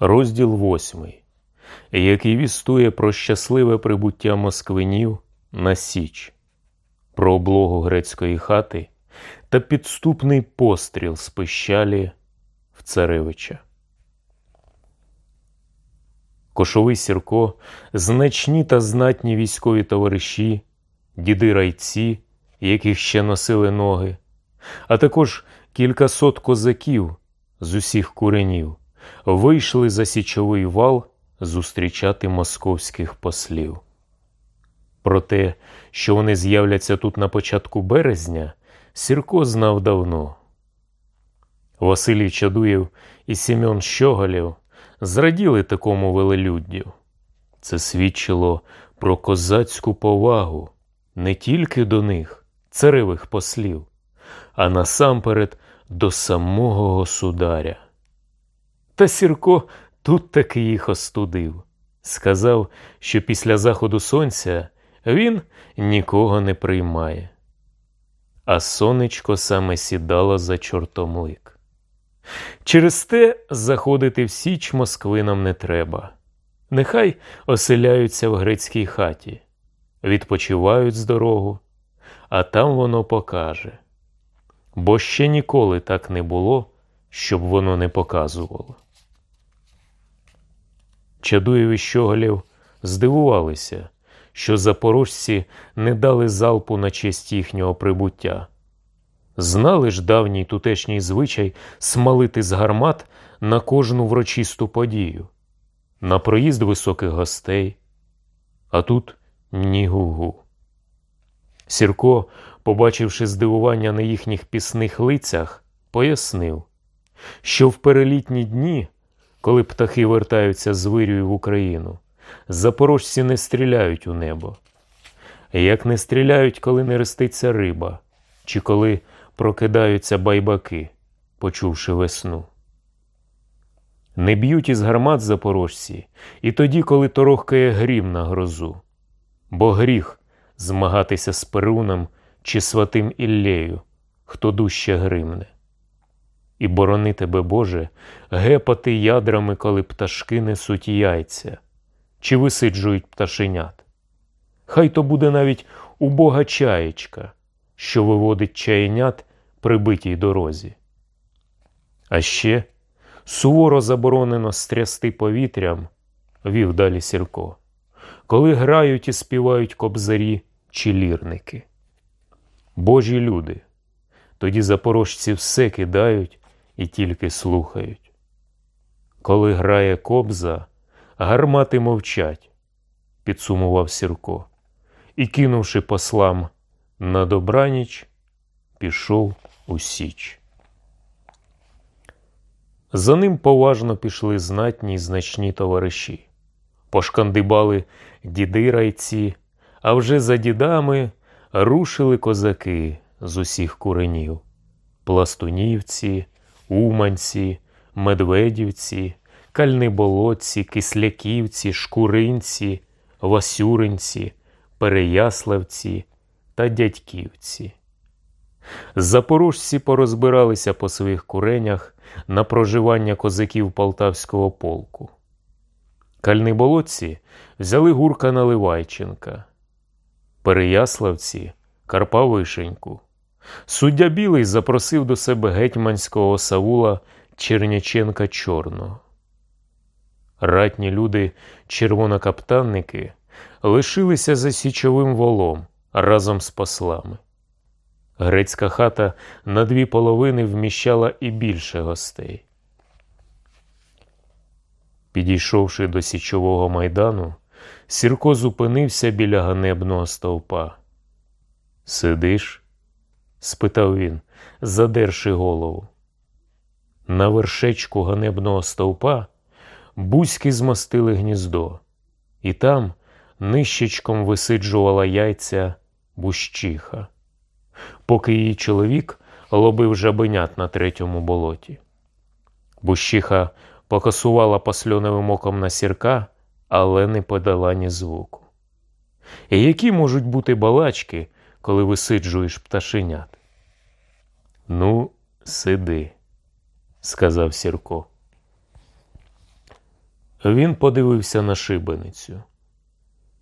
Розділ восьмий, який вістує про щасливе прибуття москвинів на Січ, про облогу грецької хати та підступний постріл з пищалі в царевича. Кошовий Сірко, значні та знатні військові товариші, діди райці, яких ще носили ноги, а також кількасот козаків з усіх куренів вийшли за січовий вал зустрічати московських послів. Про те, що вони з'являться тут на початку березня, Сірко знав давно. Василій Чадуєв і Сім'он Щоголєв зраділи такому велелюддю. Це свідчило про козацьку повагу не тільки до них, царевих послів, а насамперед до самого государя. Та Сірко тут таки їх остудив. Сказав, що після заходу сонця він нікого не приймає. А сонечко саме сідало за чортомлик. Через те заходити в Січ москвинам не треба. Нехай оселяються в грецькій хаті, відпочивають з дорогу, а там воно покаже. Бо ще ніколи так не було, щоб воно не показувало. Чадуєв і Щоголєв здивувалися, що запорожці не дали залпу на честь їхнього прибуття. Знали ж давній тутешній звичай смалити з гармат на кожну врочисту подію, на проїзд високих гостей, а тут ні гу-гу. Сірко, побачивши здивування на їхніх пісних лицях, пояснив, що в перелітні дні коли птахи вертаються з вирію в Україну, запорожці не стріляють у небо. Як не стріляють, коли не реститься риба, чи коли прокидаються байбаки, почувши весну. Не б'ють із гармат запорожці і тоді, коли торохкає грім на грозу, бо гріх змагатися з Перуном чи святим Іллею, хто дужче гримне і борони тебе, Боже, гепати ядрами, коли пташки несуть яйця, чи висиджують пташенят. Хай то буде навіть убога чаєчка, що виводить чаєнят при битій дорозі. А ще суворо заборонено стрясти повітрям, вів далі Сірко, коли грають і співають кобзарі чи лірники. Божі люди, тоді запорожці все кидають і тільки слухають. Коли грає кобза, гармати мовчать, підсумував Сірко, і, кинувши послам на добраніч, пішов у Січ. За ним поважно пішли знатні й значні товариші, пошкандибали діди райці, а вже за дідами рушили козаки з усіх куренів, пластунівці, Уманці, Медведівці, Кальниболотці, Кисляківці, Шкуринці, Васюринці, Переяславці та Дядьківці. Запорожці порозбиралися по своїх куренях на проживання козаків Полтавського полку. Кальниболотці взяли гурка Наливайченка, Переяславці Карпа Вишеньку. Суддя Білий запросив до себе гетьманського Саула Черняченка Чорного. Ратні люди, червонокаптанники, лишилися за січовим волом разом з послами. Грецька хата на дві половини вміщала і більше гостей. Підійшовши до січового майдану, Сірко зупинився біля ганебного стовпа. Сидиш? Спитав він, задерши голову. На вершечку ганебного стовпа бузьки змостили гніздо, і там нищечком висиджувала яйця бущиха, поки її чоловік лобив жабенят на третьому болоті. Бущиха покосувала посльоновим оком на сірка, але не подала ні звуку. І які можуть бути балачки, коли висиджуєш пташенят? Ну, сиди, сказав Сірко. Він подивився на шибеницю.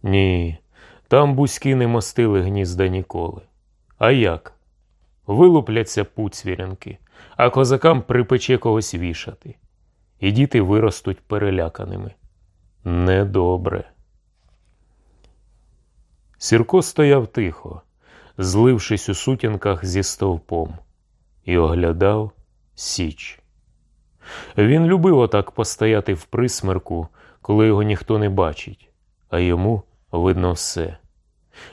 Ні, там бузьки не мостили гнізда ніколи. А як? Вилупляться пуцвірянки, а козакам припече когось вішати. І діти виростуть переляканими. Недобре. Сірко стояв тихо, злившись у сутінках зі стовпом, і оглядав Січ. Він любив отак постояти в присмерку, коли його ніхто не бачить, а йому видно все,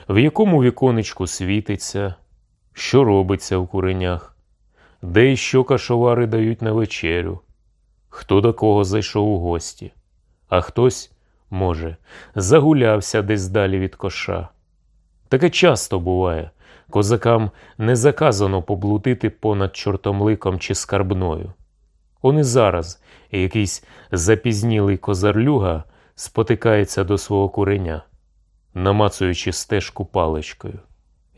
в якому віконечку світиться, що робиться в куренях, де і що кашовари дають на вечерю, хто до кого зайшов у гості, а хтось, може, загулявся десь далі від коша. Таке часто буває, козакам не заказано поблудити понад чортомликом чи скарбною. Он і зараз якийсь запізнілий козарлюга спотикається до свого куреня, намацуючи стежку паличкою,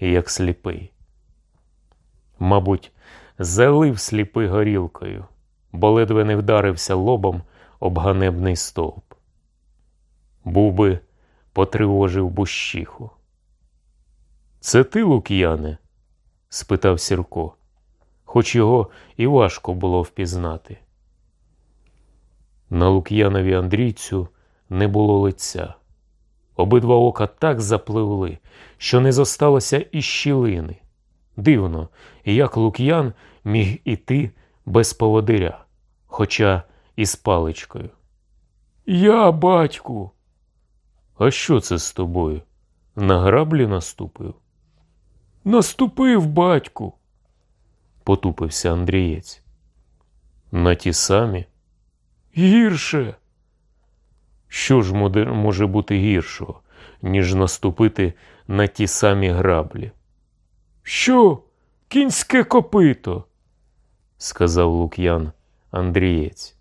як сліпий. Мабуть, залив сліпий горілкою, бо ледве не вдарився лобом об ганебний стовп. Був би потривожив бущиху. Це ти, Лук'яне? спитав Сірко, хоч його і важко було впізнати. На Лук'янові Андрійцю не було лиця. Обидва ока так запливли, що не зосталося і щілини. Дивно, як Лук'ян міг іти без поводиря, хоча і з паличкою. Я, батьку. А що це з тобою? На граблі наступив? Наступив, батьку, потупився Андрієць. На ті самі? Гірше. Що ж може бути гіршого, ніж наступити на ті самі граблі? Що, кінське копито? сказав Лук'ян Андрієць.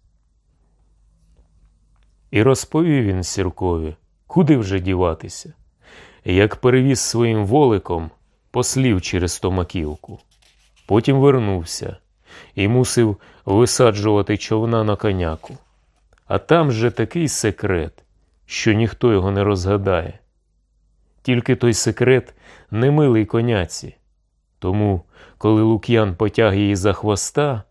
І розповів він Сіркові, куди вже діватися, як перевіз своїм воликом послів через Томаківку. Потім вернувся і мусив висаджувати човна на коняку. А там же такий секрет, що ніхто його не розгадає. Тільки той секрет не милий коняці. Тому, коли Лук'ян потяг її за хвоста,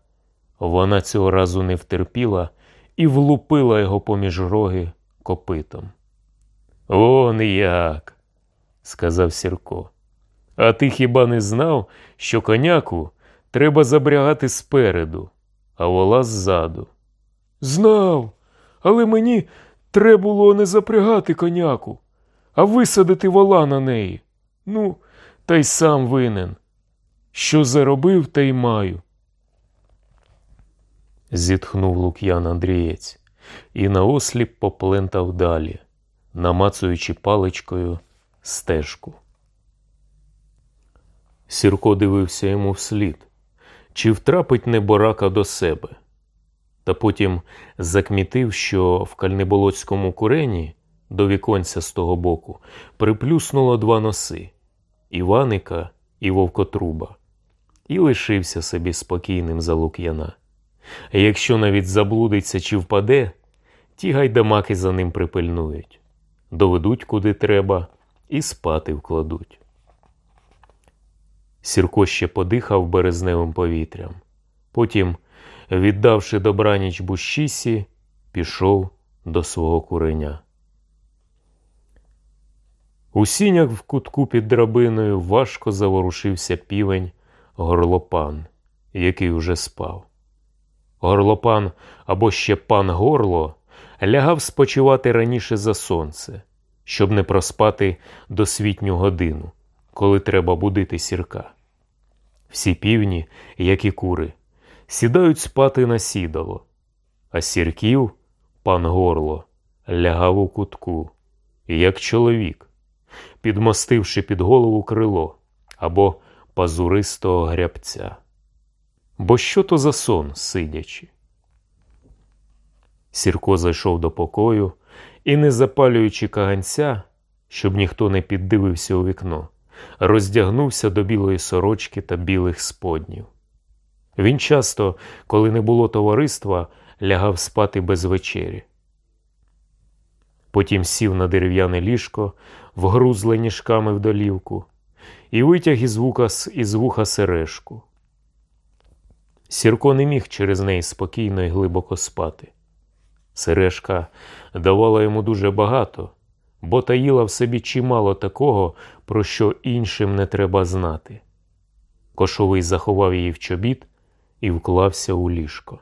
вона цього разу не втерпіла і влупила його поміж роги копитом. Он як, сказав Сірко. А ти хіба не знав, що коняку треба забрягати спереду, а вола ззаду? Знав, але мені треба було не запрягати коняку, а висадити вола на неї. Ну, та й сам винен. Що заробив, та й маю. Зітхнув Лук'ян Андрієць і наосліп поплентав далі, намацуючи паличкою стежку. Сірко дивився йому вслід, чи втрапить неборака до себе. Та потім закмітив, що в кальнеболоцькому курені до віконця з того боку приплюснуло два носи Іваника і Вовкотруба, і лишився собі спокійним за Лук'яна. Якщо навіть заблудиться чи впаде, ті гайдамаки за ним припильнують, доведуть куди треба і спати вкладуть. Сірко ще подихав березневим повітрям. Потім, віддавши добраніч бущісі, пішов до свого куреня. У сінях в кутку під драбиною важко заворушився півень горлопан, який уже спав. Горлопан або ще пан горло лягав спочивати раніше за сонце, щоб не проспати досвітню годину коли треба будити сірка. Всі півні, як і кури, сідають спати на сідало, а сірків пан горло лягав у кутку, як чоловік, підмостивши під голову крило або пазуристого грябця. Бо що то за сон, сидячи? Сірко зайшов до покою і, не запалюючи каганця, щоб ніхто не піддивився у вікно, роздягнувся до білої сорочки та білих споднів. Він часто, коли не було товариства, лягав спати без вечері. Потім сів на дерев'яне ліжко, вгрузле ніжками в долівку, і витяг із вуха, із вуха сережку. Сірко не міг через неї спокійно і глибоко спати. Сережка давала йому дуже багато, бо таїла в собі чимало такого, про що іншим не треба знати. Кошовий заховав її в чобіт і вклався у ліжко.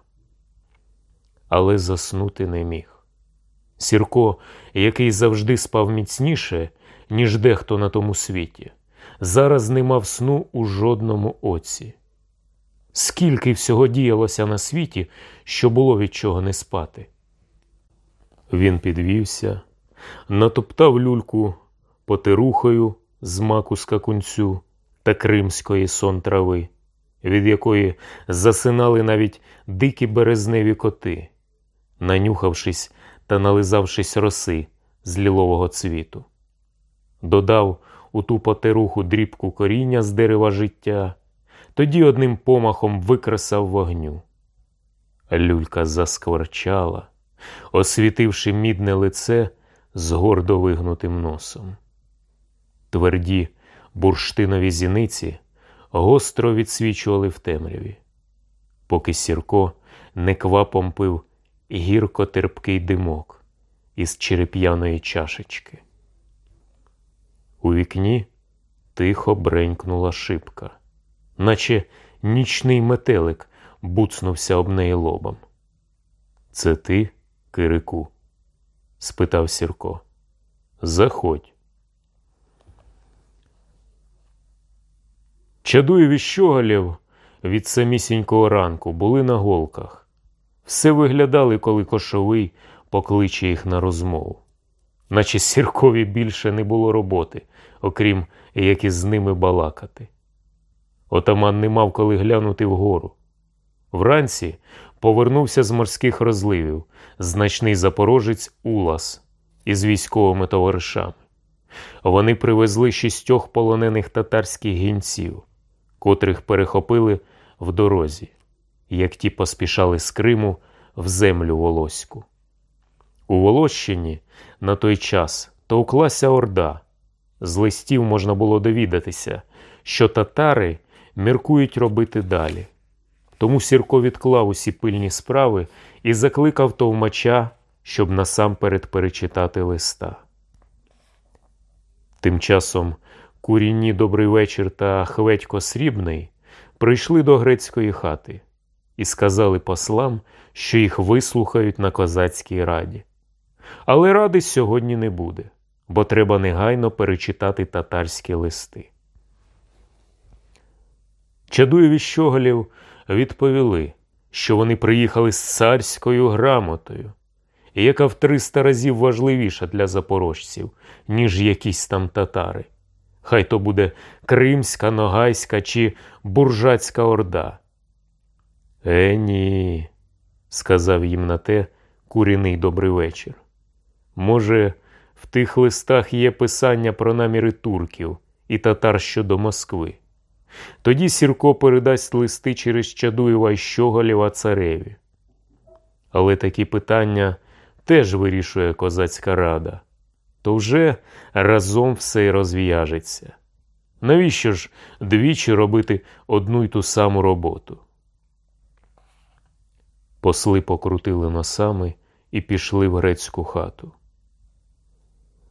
Але заснути не міг. Сірко, який завжди спав міцніше, ніж дехто на тому світі, зараз не мав сну у жодному оці. Скільки всього діялося на світі, що було від чого не спати. Він підвівся, натоптав люльку потерухою з маку скакунцю та кримської сон трави, від якої засинали навіть дикі березневі коти, нанюхавшись та нализавшись роси з лілового цвіту. Додав у ту потеруху дрібку коріння з дерева життя, тоді одним помахом викресав вогню. Люлька заскворчала, освітивши мідне лице з гордо вигнутим носом. Тверді бурштинові зіниці гостро відсвічували в темряві, поки Сірко неквапом пив гірко терпкий димок із череп'яної чашечки. У вікні тихо бренькнула шибка, наче нічний метелик буцнувся об неї лобом. Це ти, Кирику? Спитав Сірко. Заходь. Чадуєві щогалів від самісінького ранку були на голках. Все виглядали, коли кошовий покличе їх на розмову. Наче сіркові більше не було роботи, окрім як із ними балакати. Отаман не мав коли глянути вгору. Вранці повернувся з морських розливів значний запорожець Улас із військовими товаришами. Вони привезли шістьох полонених татарських гінців, котрих перехопили в дорозі, як ті поспішали з Криму в землю Волоську. У Волощині на той час товклася орда. З листів можна було довідатися, що татари міркують робити далі. Тому Сірко відклав усі пильні справи і закликав товмача, щоб насамперед перечитати листа. Тим часом курінні добрий вечір та Хветько Срібний прийшли до грецької хати і сказали послам, що їх вислухають на козацькій раді. Але ради сьогодні не буде, бо треба негайно перечитати татарські листи. Чадуєві щоголів відповіли, що вони приїхали з царською грамотою, яка в триста разів важливіша для запорожців, ніж якісь там татари. Хай то буде Кримська, Ногайська чи Буржацька орда. Е, ні, сказав їм на те куріний добрий вечір. Може, в тих листах є писання про наміри турків і татар щодо Москви. Тоді Сірко передасть листи через Чадуєва й Щоголєва цареві. Але такі питання теж вирішує козацька рада, то вже разом все й розв'яжеться. Навіщо ж двічі робити одну й ту саму роботу? Посли покрутили носами і пішли в грецьку хату.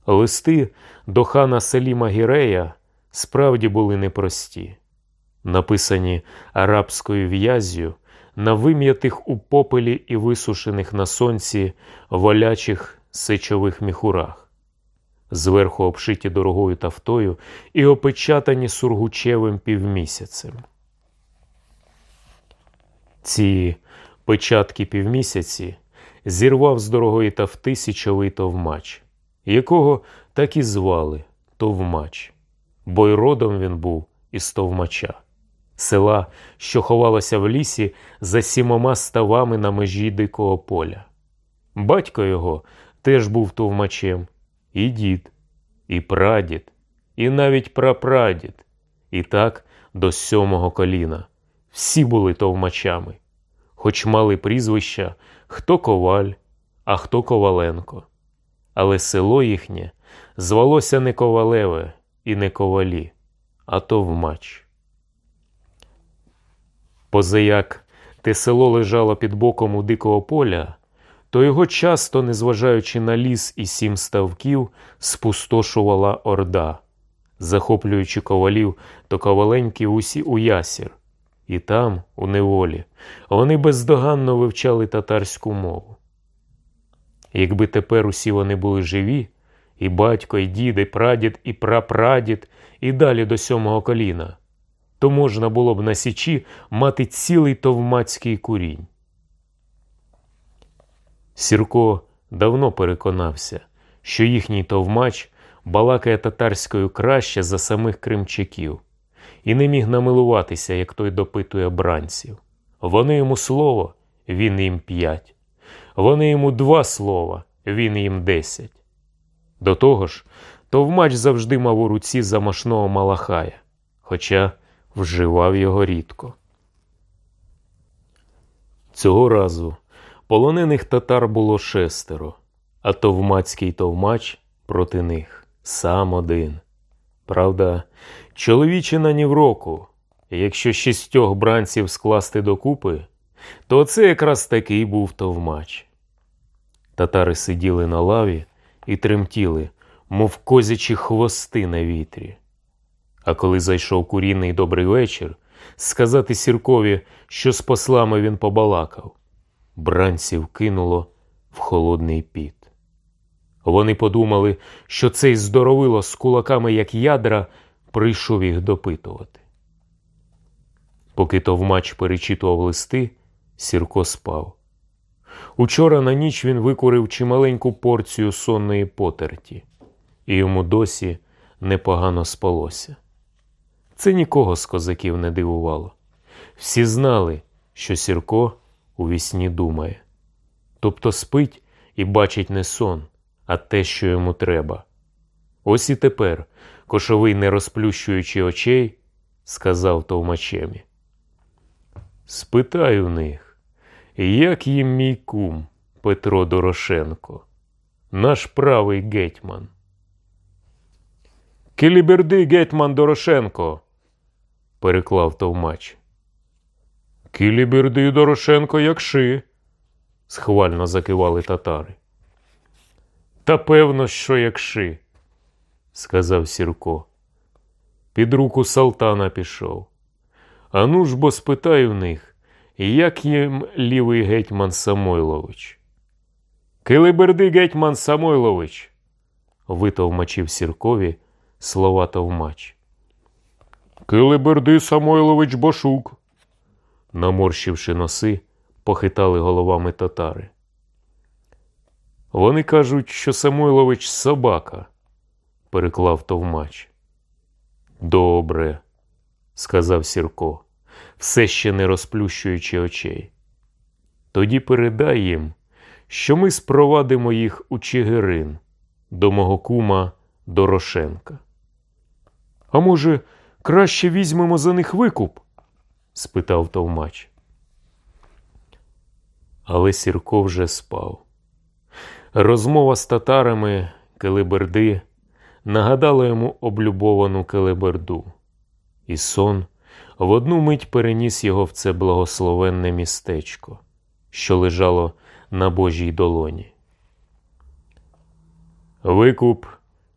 Листи до хана Селіма Гірея справді були непрості написані арабською в'язю на вим'ятих у попелі і висушених на сонці волячих сечових міхурах, зверху обшиті дорогою тафтою і опечатані сургучевим півмісяцем. Ці печатки півмісяці зірвав з дорогої тафти січовий товмач, якого так і звали Товмач, бо й родом він був із Товмача села, що ховалося в лісі за сімома ставами на межі дикого поля. Батько його теж був товмачем, і дід, і прадід, і навіть прапрадід, і так до сьомого коліна. Всі були товмачами, хоч мали прізвища хто коваль, а хто Коваленко. але село їхнє звалося не Ковалеве і не ковалі, а Товмач. Позаяк те село лежало під боком у дикого поля, то його часто, незважаючи на ліс і сім ставків, спустошувала орда, захоплюючи ковалів то коваленькі усі у ясір. І там, у неволі, вони бездоганно вивчали татарську мову. Якби тепер усі вони були живі, і батько, і дід, і прадід, і прапрадід, і далі до сьомого коліна, то можна було б на січі мати цілий товмацький курінь. Сірко давно переконався, що їхній товмач балакає татарською краще за самих кримчаків, і не міг намилуватися, як той допитує бранців. Вони йому слово, він їм п'ять. Вони йому два слова, він їм десять. До того ж, товмач завжди мав у руці замашного малахая, хоча вживав його рідко. Цього разу полонених татар було шестеро, а товмацький товмач проти них сам один. Правда, чоловічина ні в року, якщо шістьох бранців скласти докупи, то це якраз такий був товмач. Татари сиділи на лаві і тремтіли, мов козячі хвости на вітрі. А коли зайшов курінний добрий вечір, сказати сіркові, що з послами він побалакав, бранців кинуло в холодний піт. Вони подумали, що цей здоровило з кулаками, як ядра, прийшов їх допитувати. Поки товмач перечитував листи, Сірко спав. Учора на ніч він викурив чималеньку порцію сонної потерті, і йому досі непогано спалося. Це нікого з козаків не дивувало. Всі знали, що Сірко у вісні думає, тобто спить і бачить не сон, а те, що йому треба. Ось і тепер, кошовий, не розплющуючи очей, сказав товмачемі. Спитай у них, як їм мій кум Петро Дорошенко, наш правий гетьман. Кіліберди гетьман Дорошенко, переклав товмач. Кіліберди Дорошенко якши, схвально закивали татари. Та певно, що якши, сказав Сірко. Під руку Салтана пішов. Ану ж бо спитай в них, як їм лівий гетьман Самойлович. Килиберди гетьман Самойлович, витовмачив Сіркові слова товмач. Килиберди Самойлович Бошук, наморщивши носи, похитали головами татари. Вони кажуть, що Самойлович собака, переклав товмач. Добре, сказав Сірко, все ще не розплющуючи очей. Тоді передай їм, що ми спровадимо їх у Чигирин до мого кума Дорошенка. А може, краще візьмемо за них викуп? спитав товмач. Але Сірко вже спав. Розмова з татарами Келеберди нагадала йому облюбовану Келеберду, і сон в одну мить переніс його в це благословенне містечко, що лежало на Божій долоні. Викуп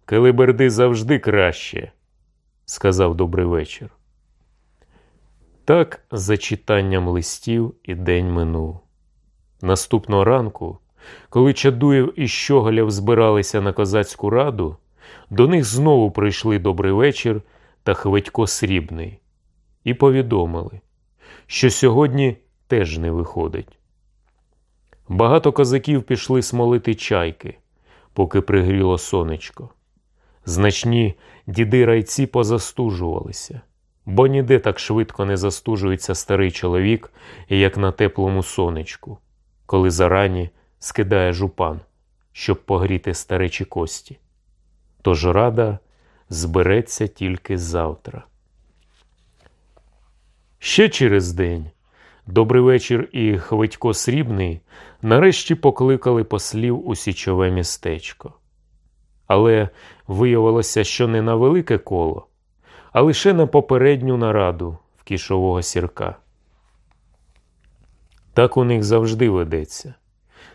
Келеберди завжди краще, сказав добрий вечір. Так, за читанням листів і день минув. Наступного ранку, коли Чадуєв і Щоголєв збиралися на козацьку раду, до них знову прийшли добрий вечір та Хведько Срібний і повідомили, що сьогодні теж не виходить. Багато козаків пішли смолити чайки, поки пригріло сонечко. Значні діди райці позастужувалися, бо ніде так швидко не застужується старий чоловік, як на теплому сонечку, коли зарані скидає жупан, щоб погріти старечі кості. Тож рада збереться тільки завтра. Ще через день добрий вечір і Хвитько Срібний нарешті покликали послів у січове містечко, Але виявилося, що не на велике коло, а лише на попередню нараду в кішового сірка. Так у них завжди ведеться.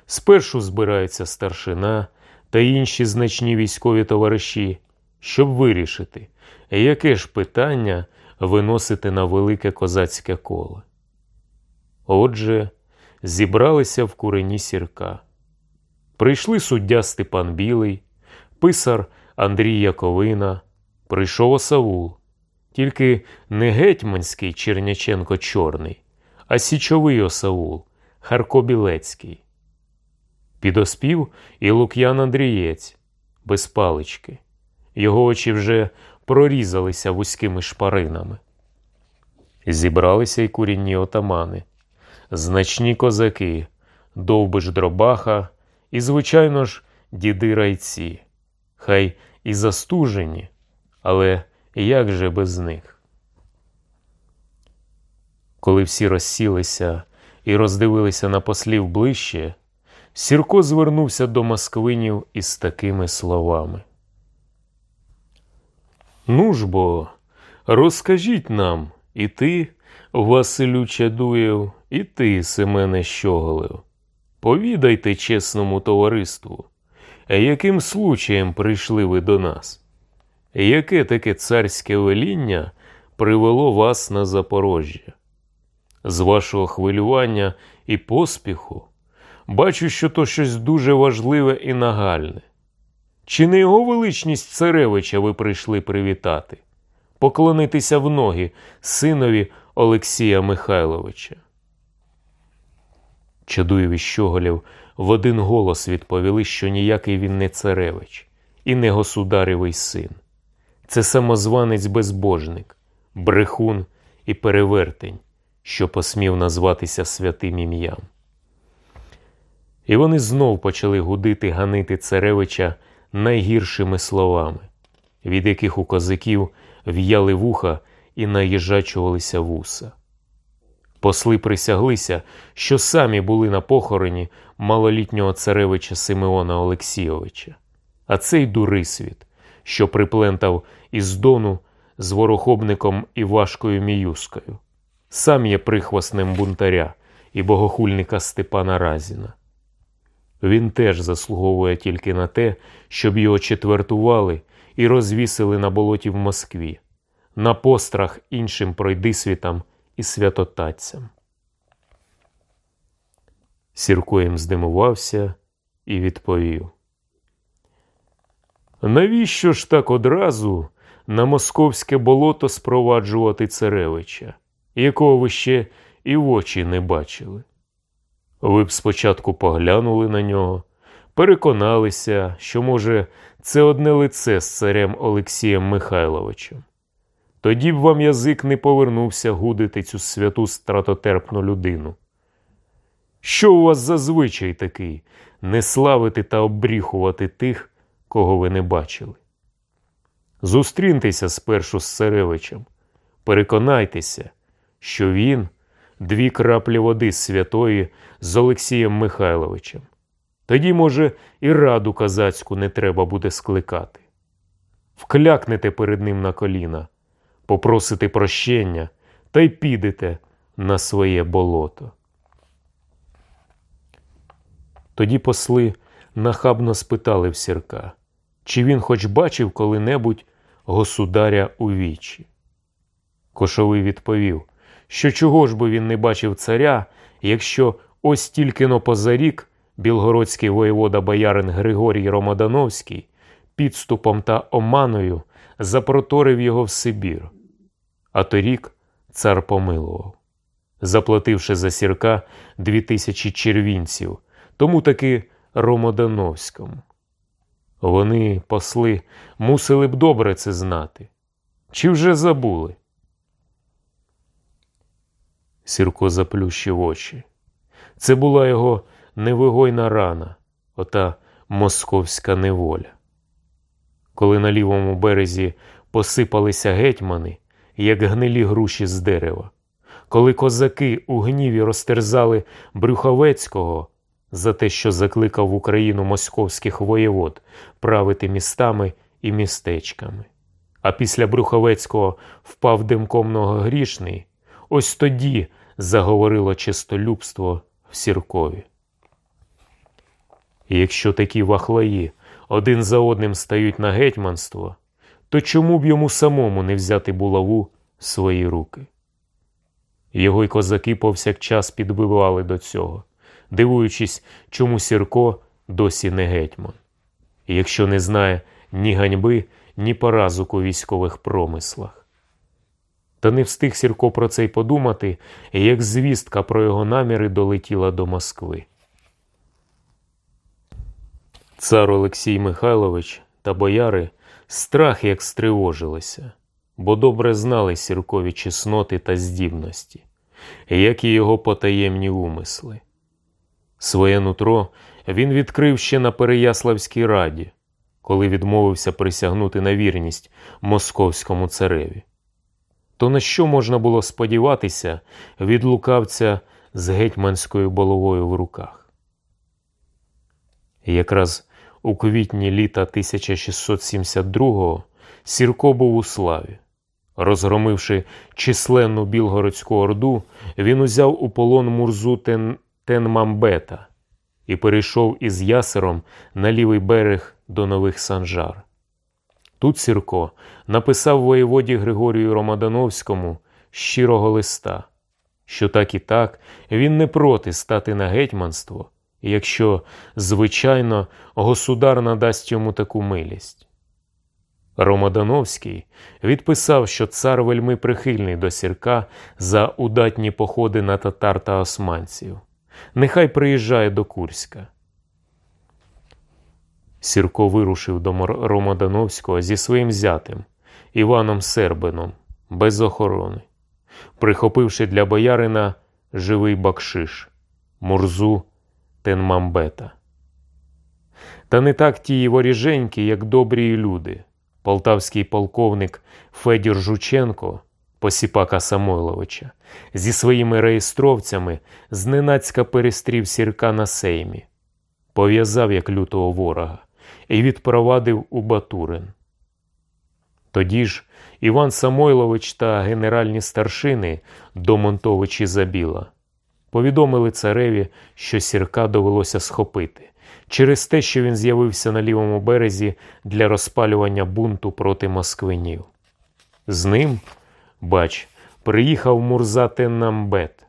Спершу збирається старшина та інші значні військові товариші, щоб вирішити, яке ж питання виносити на велике козацьке коло. Отже, зібралися в курені сірка. Прийшли суддя Степан Білий, писар Андрій Яковина, прийшов Осавул, тільки не гетьманський Черняченко Чорний, а січовий Осавул, Харко Білецький. Підоспів і Лук'ян Андрієць, без палички. Його очі вже прорізалися вузькими шпаринами. Зібралися й курінні отамани, значні козаки, довбиш дробаха і, звичайно ж, діди райці, хай і застужені, але як же без них? Коли всі розсілися і роздивилися на послів ближче, Сірко звернувся до москвинів із такими словами. Ну ж бо, розкажіть нам, і ти, Василю Чадуєв, і ти, Семене Щоголев, повідайте чесному товариству, яким случаєм прийшли ви до нас? Яке таке царське веління привело вас на Запорожжя? З вашого хвилювання і поспіху бачу, що то щось дуже важливе і нагальне. Чи не його величність царевича ви прийшли привітати, поклонитися в ноги синові Олексія Михайловича? Чадуєві Щоголів в один голос відповіли, що ніякий він не царевич і не государевий син. Це самозванець безбожник, брехун і перевертень, що посмів назватися святим ім'ям. І вони знов почали гудити ганити царевича найгіршими словами, від яких у козаків в'яли вуха і наїжачувалися вуса. Посли присяглися, що самі були на похороні малолітнього царевича Симеона Олексійовича, а цей дурисвіт, що приплентав із дону з ворохобником Івашкою Міюскою, сам є прихвасним бунтаря і богохульника Степана Разіна. Він теж заслуговує тільки на те, щоб його четвертували і розвісили на болоті в Москві, на пострах іншим пройдисвітам і святотатцям. Сірко їм здимувався і відповів. Навіщо ж так одразу на московське болото спроваджувати царевича, якого ви ще і в очі не бачили? Ви б спочатку поглянули на нього, переконалися, що, може, це одне лице з царем Олексієм Михайловичем. Тоді б вам язик не повернувся гудити цю святу стратотерпну людину. Що у вас зазвичай такий не славити та обріхувати тих, кого ви не бачили? Зустріньтеся спершу з царевичем, переконайтеся, що він дві краплі води святої з Олексієм Михайловичем. Тоді, може, і раду козацьку не треба буде скликати. Вклякнете перед ним на коліна, попросите прощення та й підете на своє болото. Тоді посли нахабно спитали в сірка, чи він хоч бачив коли-небудь государя у вічі. Кошовий відповів, що чого ж би він не бачив царя, якщо ось тільки но позарік білгородський воєвода боярин Григорій Ромодановський підступом та оманою запроторив його в Сибір, а торік цар помилував, заплативши за сірка дві тисячі червінців, тому таки Ромодановському. Вони, посли, мусили б добре це знати. Чи вже забули? Сірко заплющив очі. Це була його невигойна рана, ота московська неволя. Коли на лівому березі посипалися гетьмани, як гнилі груші з дерева, коли козаки у гніві розтерзали Брюховецького, за те, що закликав в Україну московських воєвод правити містами і містечками. А після Брюховецького впав димком многогрішний, ось тоді заговорило чистолюбство в сіркові. Якщо такі вахлаї один за одним стають на гетьманство, то чому б йому самому не взяти булаву в свої руки? Його й козаки повсякчас підбивали до цього, дивуючись, чому Сірко досі не гетьман. Якщо не знає ні ганьби, ні поразок у військових промислах. Та не встиг Сірко про це й подумати, як звістка про його наміри долетіла до Москви. Цар Олексій Михайлович та бояри страх як стривожилися, бо добре знали сіркові чесноти та здібності, як і його потаємні умисли. Своє нутро він відкрив ще на Переяславській раді, коли відмовився присягнути на вірність московському цареві. То на що можна було сподіватися від лукавця з гетьманською головою в руках? Якраз у квітні літа 1672-го Сірко був у славі. Розгромивши численну білгородську орду, він узяв у полон мурзу Тен... Тенмамбета і перейшов із ясером на лівий берег до нових санжар. Тут Сірко написав воєводі Григорію Ромадановському щирого листа, що так і так він не проти стати на гетьманство якщо, звичайно, государ надасть йому таку милість. Ромадановський відписав, що цар вельми прихильний до сірка за удатні походи на татар та османців. Нехай приїжджає до Курська. Сірко вирушив до Ромадановського зі своїм зятем Іваном Сербином без охорони, прихопивши для боярина живий бакшиш, мурзу Тенмамбета. Та не так ті воріженькі, як добрі люди. Полтавський полковник Федір Жученко, посіпака Самойловича, зі своїми реєстровцями зненацька перестрів сірка на сеймі, пов'язав як лютого ворога і відпровадив у Батурин. Тоді ж Іван Самойлович та генеральні старшини Домонтовичі Забіла повідомили цареві, що сірка довелося схопити через те, що він з'явився на лівому березі для розпалювання бунту проти москвинів. З ним, бач, приїхав Мурза Теннамбет,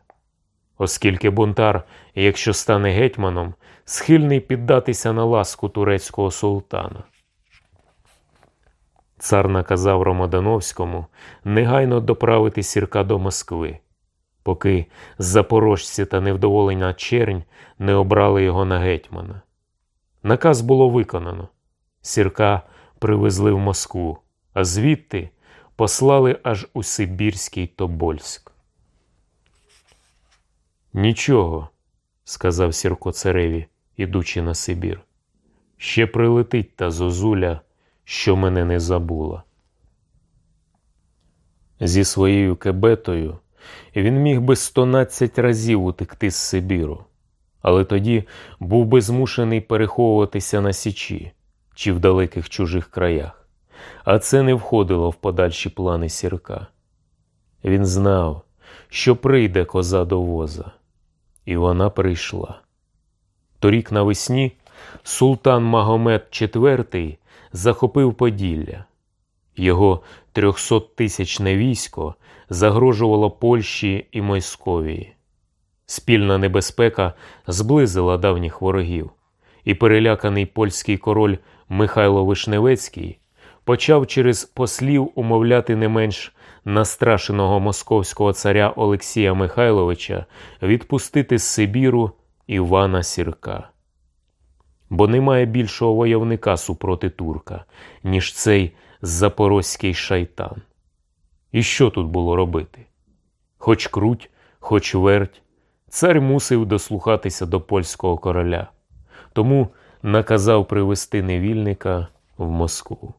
оскільки бунтар, якщо стане гетьманом, схильний піддатися на ласку турецького султана. Цар наказав Ромадановському негайно доправити сірка до Москви поки запорожці та невдоволена чернь не обрали його на гетьмана. Наказ було виконано. Сірка привезли в Москву, а звідти послали аж у Сибірський Тобольськ. Нічого, сказав Сірко цареві, ідучи на Сибір. Ще прилетить та зозуля, що мене не забула. Зі своєю кебетою він міг би стонадцять разів утекти з Сибіру, але тоді був би змушений переховуватися на Січі чи в далеких чужих краях, а це не входило в подальші плани сірка. Він знав, що прийде коза до воза, і вона прийшла. Торік навесні султан Магомед IV захопив Поділля. Його трьохсоттисячне військо загрожувало Польщі і Московії. Спільна небезпека зблизила давніх ворогів, і переляканий польський король Михайло Вишневецький почав через послів умовляти не менш настрашеного московського царя Олексія Михайловича відпустити з Сибіру Івана Сірка. Бо немає більшого войовника супроти турка, ніж цей запорозький шайтан. І що тут було робити? Хоч круть, хоч верть, цар мусив дослухатися до польського короля, тому наказав привезти невільника в Москву.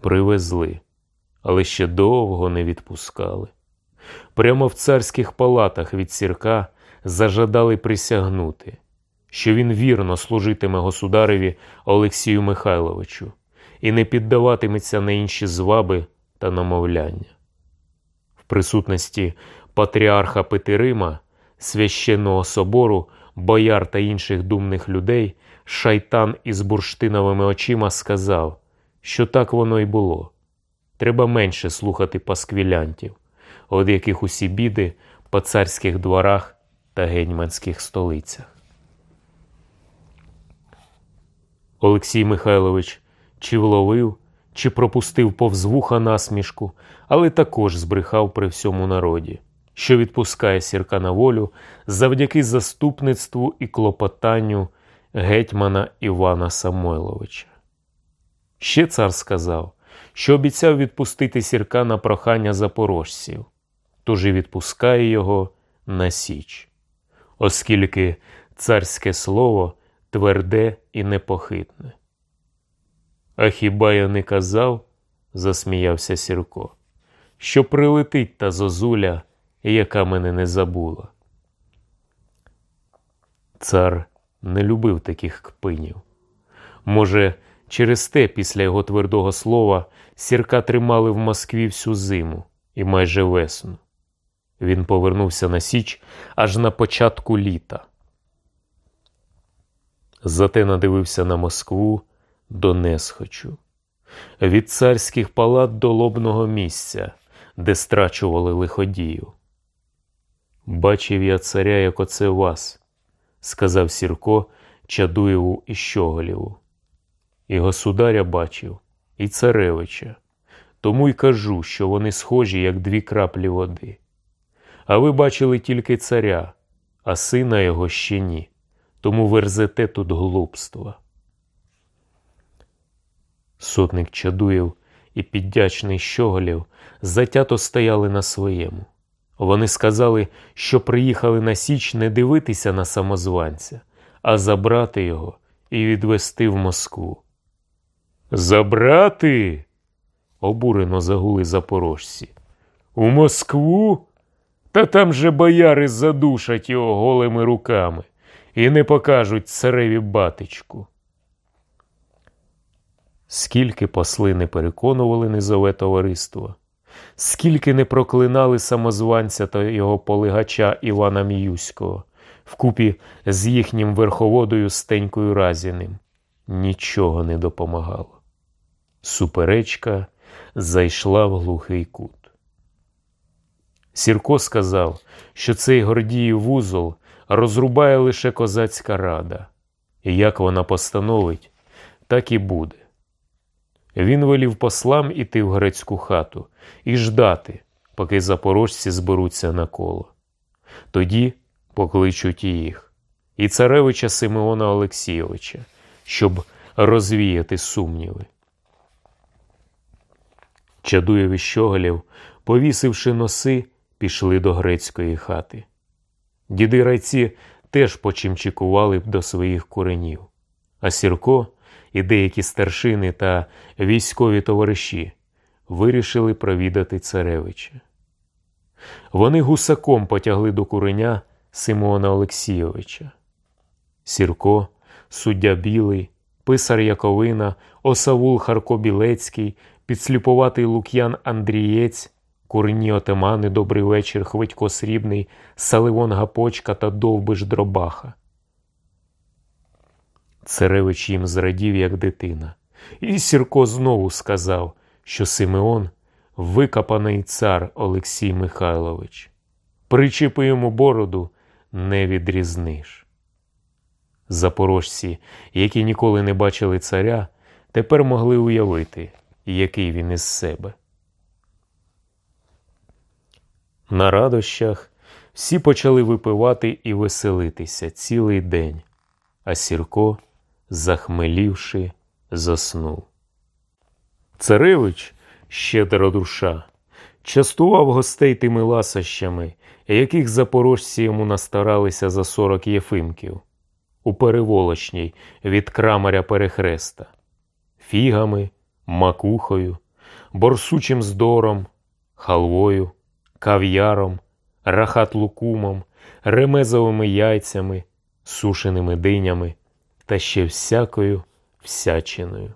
Привезли, але ще довго не відпускали. Прямо в царських палатах від сірка зажадали присягнути, що він вірно служитиме государеві Олексію Михайловичу і не піддаватиметься на інші зваби та намовляння. В присутності патріарха Петерима, священного собору, бояр та інших думних людей, шайтан із бурштиновими очима сказав, що так воно й було. Треба менше слухати пасквілянтів, від яких усі біди по царських дворах та гетьманських столицях. Олексій Михайлович чи вловив, чи пропустив повз вуха насмішку, але також збрехав при всьому народі, що відпускає сірка на волю завдяки заступництву і клопотанню гетьмана Івана Самойловича. Ще цар сказав, що обіцяв відпустити сірка на прохання запорожців, тож і відпускає його на Січ, оскільки царське слово тверде і непохитне. А хіба я не казав, засміявся Сірко, що прилетить та зозуля, яка мене не забула. Цар не любив таких кпинів. Може, через те, після його твердого слова, сірка тримали в Москві всю зиму і майже весну. Він повернувся на Січ аж на початку літа. Зате надивився на Москву до Несхочу, від царських палат до лобного місця, де страчували лиходію. Бачив я царя, як оце вас, сказав Сірко Чадуєву і Щоголєву. І государя бачив, і царевича, тому й кажу, що вони схожі, як дві краплі води. А ви бачили тільки царя, а сина його ще ні, тому верзете тут глупства. Сотник Чадуєв і піддячний Щоголєв затято стояли на своєму. Вони сказали, що приїхали на Січ не дивитися на самозванця, а забрати його і відвести в Москву. Забрати? обурено загули запорожці. У Москву? Та там же бояри задушать його голими руками і не покажуть цареві батечку. Скільки посли не переконували низове товариство, скільки не проклинали самозванця та його полегача Івана Міюського вкупі з їхнім верховодою Стенькою Разіним, нічого не допомагало. Суперечка зайшла в глухий кут. Сірко сказав, що цей Гордіїв вузол розрубає лише козацька рада, і як вона постановить, так і буде. Він велів послам іти в грецьку хату і ждати, поки запорожці зберуться на коло. Тоді покличуть і їх, і царевича Симеона Олексійовича, щоб розвіяти сумніви. Чадуєв і Щоголів, повісивши носи, пішли до грецької хати. Діди райці теж почимчикували б до своїх куренів, а Сірко і деякі старшини та військові товариші вирішили провідати царевича. Вони гусаком потягли до куреня Симона Олексійовича. Сірко, суддя Білий, писар Яковина, осавул Харко Білецький, підсліпуватий Лук'ян Андрієць, курені отамани, добрий вечір, Хвитько Срібний, Саливон Гапочка та Довбиш Дробаха. Царевич їм зрадів, як дитина, і Сірко знову сказав, що Симеон викопаний цар Олексій Михайлович. Причіпи йому бороду не відрізниш. Запорожці, які ніколи не бачили царя, тепер могли уявити, який він із себе. На радощах всі почали випивати і веселитися цілий день, а Сірко захмелівши, заснув. Царевич, щедра душа, частував гостей тими ласощами, яких запорожці йому настаралися за сорок єфимків, у переволочній від крамаря перехреста, фігами, макухою, борсучим здором, халвою, кав'яром, рахат лукумом, ремезовими яйцями, сушеними динями та ще всякою всячиною.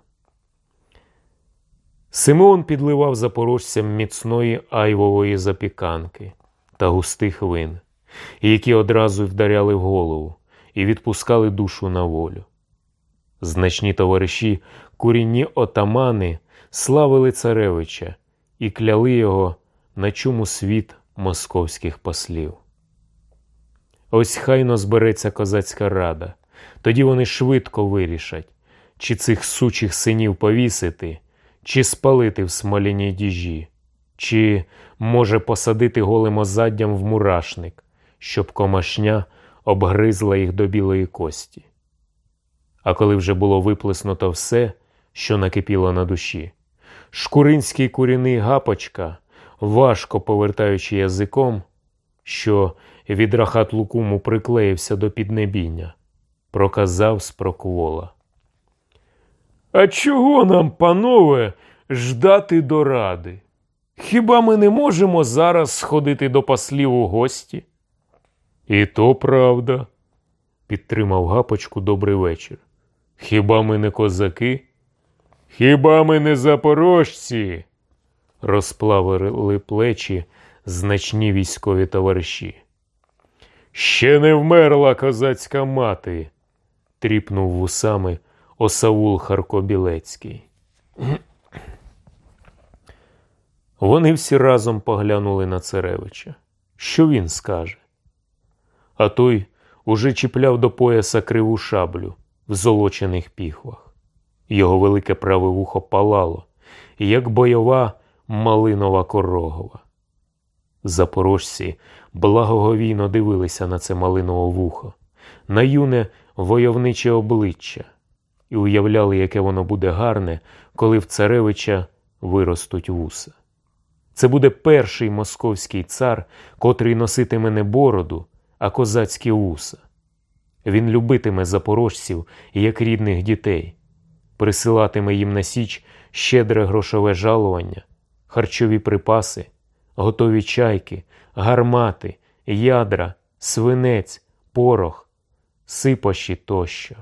Симеон підливав запорожцям міцної айвової запіканки та густих вин, які одразу вдаряли в голову і відпускали душу на волю. Значні товариші, курінні отамани славили царевича і кляли його на чому світ московських послів. Ось хайно збереться козацька рада, тоді вони швидко вирішать, чи цих сучих синів повісити, чи спалити в смоляній діжі, чи, може, посадити голим озаддям в мурашник, щоб комашня обгризла їх до білої кості. А коли вже було виплеснуто все, що накипіло на душі, шкуринський куріний гапочка, важко повертаючи язиком, що від рахат лукуму приклеївся до піднебіння, проказав спроквола. А чого нам, панове, ждати до ради? Хіба ми не можемо зараз сходити до послів у гості? І то правда, підтримав гапочку добрий вечір. Хіба ми не козаки? Хіба ми не запорожці? розплавили плечі значні військові товариші. Ще не вмерла козацька мати, тріпнув вусами осаул Харкобілецький. Вони всі разом поглянули на царевича. Що він скаже? А той уже чіпляв до пояса криву шаблю в золочених піхвах. Його велике праве вухо палало, як бойова малинова корогова. Запорожці благоговійно дивилися на це малинове вухо, на юне войовниче обличчя і уявляли, яке воно буде гарне, коли в царевича виростуть вуса. Це буде перший московський цар, котрий носитиме не бороду, а козацькі вуса. Він любитиме запорожців як рідних дітей, присилатиме їм на січ щедре грошове жалування, харчові припаси, готові чайки, гармати, ядра, свинець, порох, сипощі тощо.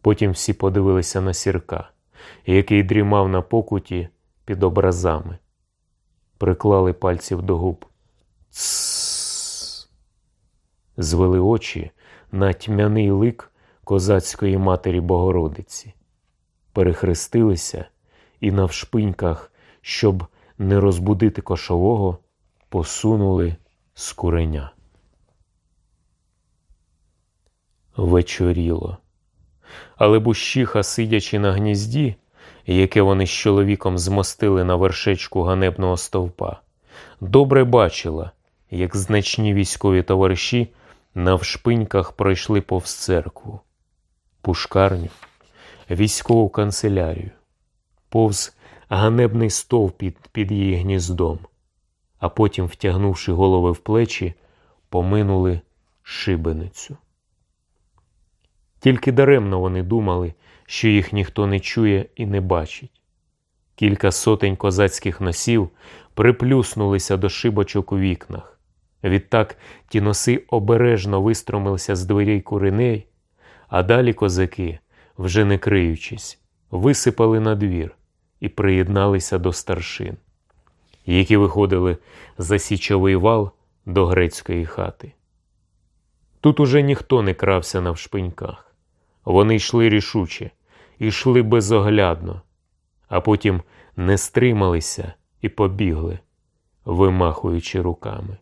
Потім всі подивилися на сірка, який дрімав на покуті під образами, приклали пальців до губ. Цс. Звели очі на тьмяний лик козацької матері Богородиці, перехрестилися і навшпиньках, щоб не розбудити кошового, посунули з куреня. Вечоріло. Але бущиха, сидячи на гнізді, яке вони з чоловіком змостили на вершечку ганебного стовпа, добре бачила, як значні військові товариші навшпиньках пройшли повз церкву, пушкарню, військову канцелярію, повз ганебний стов під, під її гніздом, а потім, втягнувши голови в плечі, поминули шибеницю. Тільки даремно вони думали, що їх ніхто не чує і не бачить. Кілька сотень козацьких носів приплюснулися до шибочок у вікнах. Відтак ті носи обережно вистромилися з дверей куреней, а далі козаки, вже не криючись, висипали на двір і приєдналися до старшин, які виходили за січовий вал до грецької хати. Тут уже ніхто не крався на вшпиньках. Вони йшли рішуче, йшли безоглядно, а потім не стрималися і побігли, вимахуючи руками.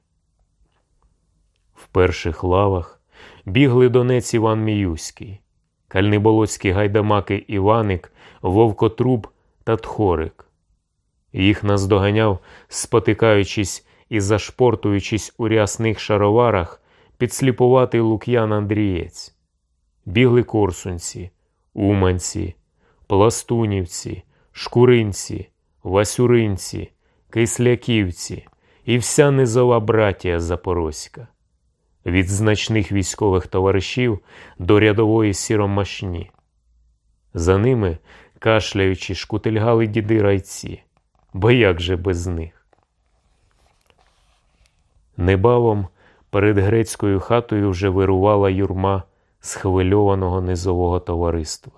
В перших лавах бігли донець Іван Міюський, кальниболоцькі гайдамаки Іваник, Вовкотруб та Тхорик. Їх наздоганяв, спотикаючись і зашпортуючись у рясних шароварах, підсліпуватий Лук'ян Андрієць бігли корсунці, уманці, пластунівці, шкуринці, васюринці, кисляківці і вся низова братія Запорозька. Від значних військових товаришів до рядової сіромашні. За ними, кашляючи, шкутильгали діди райці, бо як же без них? Небавом перед грецькою хатою вже вирувала юрма схвильованого низового товариства.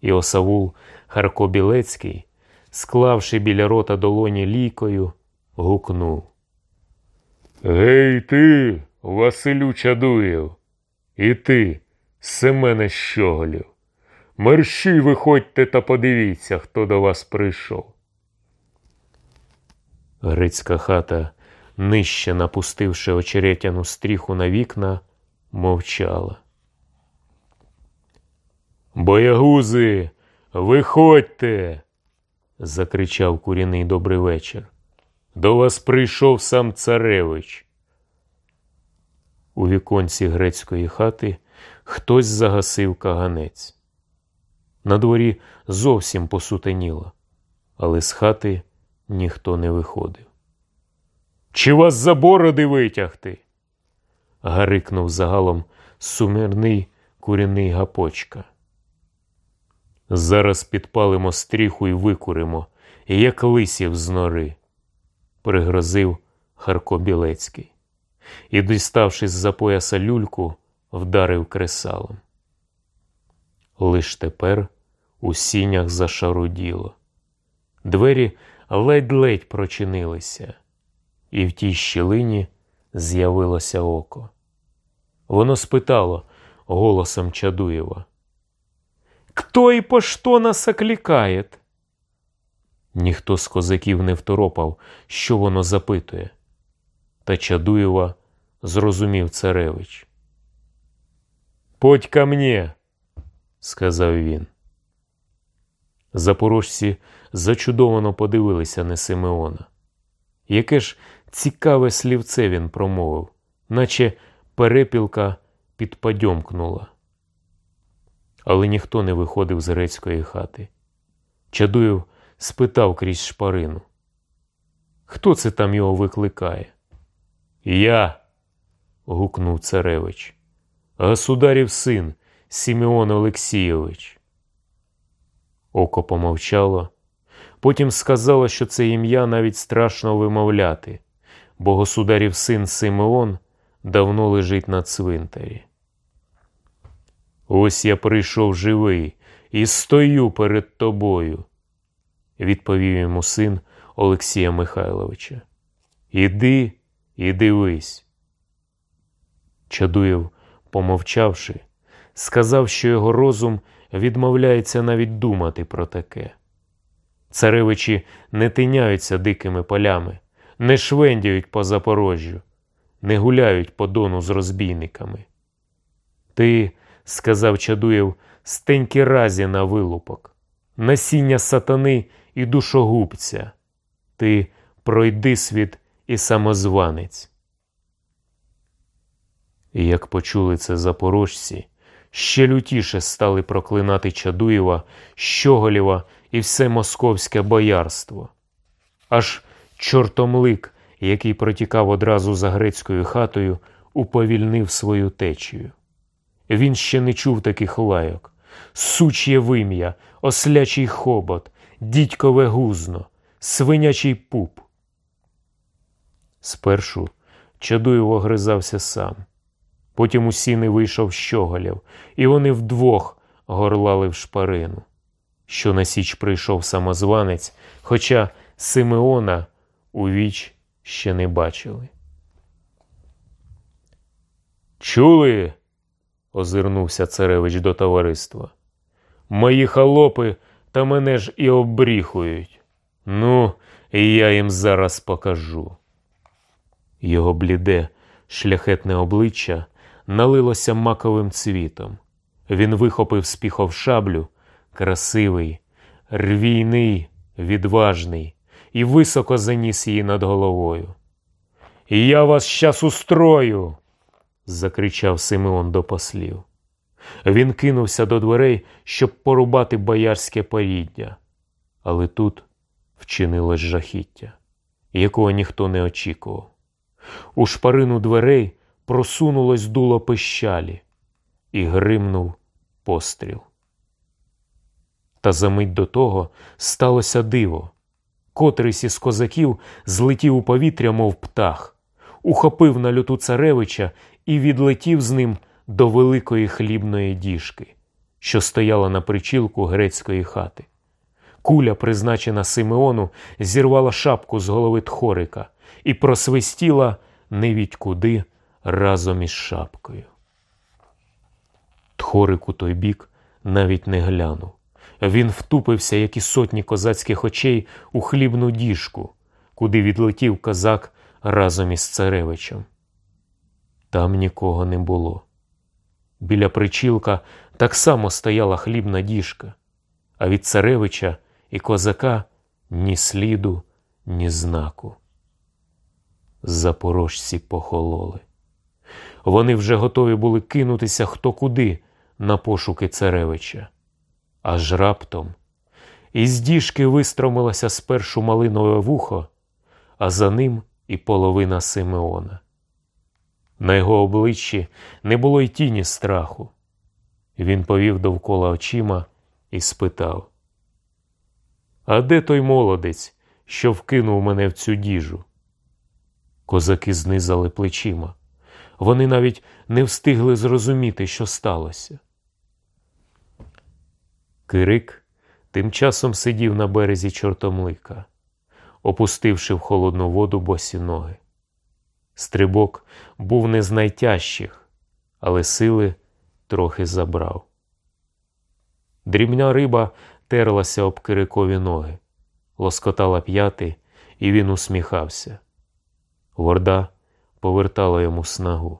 І осавул Харкобілецький, склавши біля рота долоні лікою, гукнув. Гей ти, Василю Чадуєв, і ти, Семене Щоголів, мерщій виходьте та подивіться, хто до вас прийшов. Грицька хата, нижче напустивши очеретяну стріху на вікна, мовчала. Боягузи, виходьте, закричав куріний добрий вечір. До вас прийшов сам царевич. У віконці грецької хати хтось загасив каганець. На дворі зовсім посутеніло, але з хати ніхто не виходив. Чи вас за бороди витягти? гарикнув загалом сумирний куряний гапочка. Зараз підпалимо стріху і викуримо, як лисів з нори, пригрозив Харко Білецький і, діставшись за пояса люльку, вдарив кресалом. Лиш тепер у сінях зашаруділо. Двері ледь-ледь прочинилися, і в тій щілині з'явилося око. Воно спитало голосом Чадуєва. «Хто і по що нас окликає?» Ніхто з козаків не второпав, що воно запитує. Та Чадуєва зрозумів царевич. Подь ко мне, сказав він. Запорожці зачудовано подивилися на Симеона. Яке ж цікаве слівце він промовив, наче перепілка підпадьомкнула. Але ніхто не виходив з грецької хати. Чадуєв спитав крізь шпарину. Хто це там його викликає? Я. гукнув царевич. Государів син Сімеон Олексійович. Око помовчало, потім сказало, що це ім'я навіть страшно вимовляти, бо государів син Симеон давно лежить на цвинтарі. Ось я прийшов живий і стою перед тобою, відповів йому син Олексія Михайловича. Іди і дивись. Чадуєв, помовчавши, сказав, що його розум відмовляється навіть думати про таке. Царевичі не тиняються дикими полями, не швендяють по Запорожжю, не гуляють по дону з розбійниками. Ти, сказав Чадуєв, стенькі разі на вилупок, насіння сатани і душогубця. Ти пройди світ і самозванець. І як почули це запорожці, ще лютіше стали проклинати Чадуєва, Щоголєва і все московське боярство. Аж чортомлик, який протікав одразу за грецькою хатою, уповільнив свою течію. Він ще не чув таких лайок. Сучє вим'я, ослячий хобот, дідькове гузно, свинячий пуп. Спершу Чадуєв огризався сам. Потім у сіни вийшов щоголів, і вони вдвох горлали в шпарину. Що на січ прийшов самозванець, хоча Симеона у віч ще не бачили. Чули? Озирнувся царевич до товариства. Мої холопи та мене ж і обріхують. Ну, я їм зараз покажу. Його бліде, шляхетне обличчя налилося маковим цвітом. Він вихопив з піхов шаблю, красивий, рвійний, відважний, і високо заніс її над головою. Я вас щас устрою. Закричав Симеон до послів. Він кинувся до дверей, щоб порубати боярське поріддя. Але тут вчинилось жахіття, якого ніхто не очікував. У шпарину дверей просунулось дуло пищалі і гримнув постріл. Та за мить до того сталося диво. Котрийсь із козаків злетів у повітря, мов птах, ухопив на люту царевича і відлетів з ним до великої хлібної діжки, що стояла на причілку грецької хати. Куля, призначена Симеону, зірвала шапку з голови тхорика і просвистіла невідь куди разом із шапкою. Тхорик у той бік навіть не глянув. Він втупився, як і сотні козацьких очей, у хлібну діжку, куди відлетів козак разом із царевичем. Там нікого не було. Біля причілка так само стояла хлібна діжка, а від царевича і козака ні сліду, ні знаку. Запорожці похололи. Вони вже готові були кинутися хто куди на пошуки царевича. Аж раптом із діжки вистромилося спершу малинове вухо, а за ним і половина Симеона. На його обличчі не було й тіні страху. Він повів довкола очима і спитав: А де той молодець, що вкинув мене в цю діжу? Козаки знизали плечима. Вони навіть не встигли зрозуміти, що сталося. Кирик тим часом сидів на березі чортомлика, опустивши в холодну воду босі ноги. Стрибок був не з найтяжчих, але сили трохи забрав. Дрібня риба терлася об Кирикові ноги, лоскотала п'яти, і він усміхався. Ворда повертала йому снагу.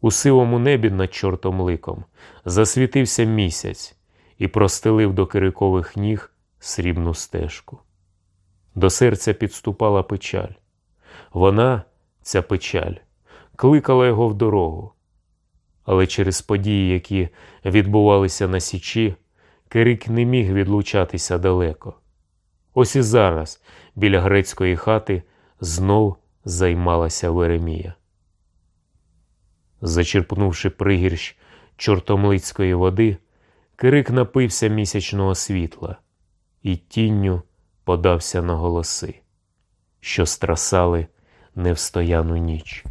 У сивому небі над чортом ликом засвітився місяць і простелив до Кирикових ніг срібну стежку. До серця підступала печаль. Вона, ця печаль, кликала його в дорогу. Але через події, які відбувалися на Січі, Кирик не міг відлучатися далеко. Ось і зараз біля грецької хати знов займалася Веремія. Зачерпнувши пригірщ чортомлицької води, Кирик напився місячного світла і тінню подався на голоси, що страсали невстояну ніч.